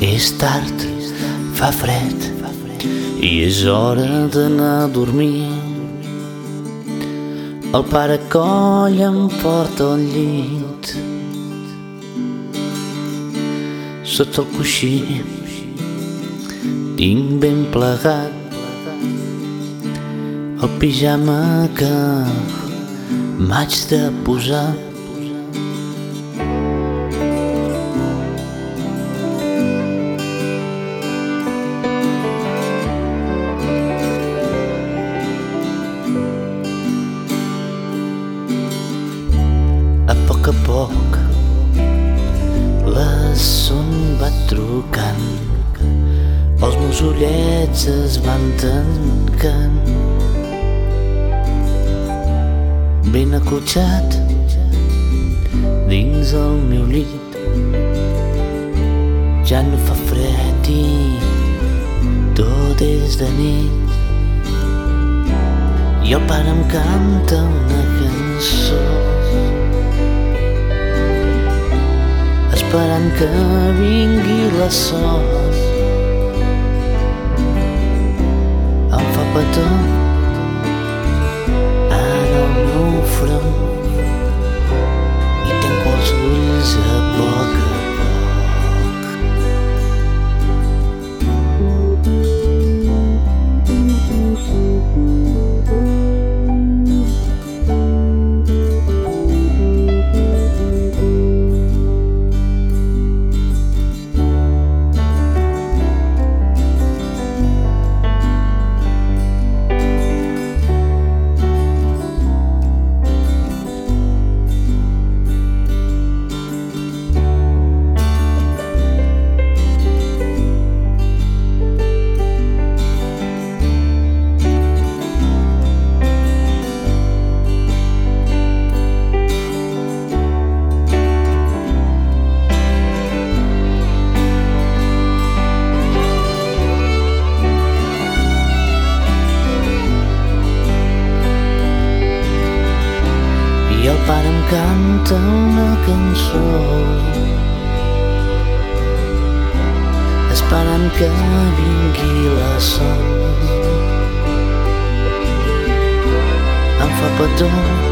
És tard, fa fred i és hora d'anar a dormir. El pare coll em porta al llit. Sota el coixí tinc ben plegat el pijama que m'haig de posar. Poc la son va trucant els meus ullets es van tancant. Ben acotxat dins el meu llit ja no fa fred i tot és de nit. I el pare em canta una esperant que vingui la sort. Em fa petó canta una cançó. Esperant que vingui la son. Em fa petó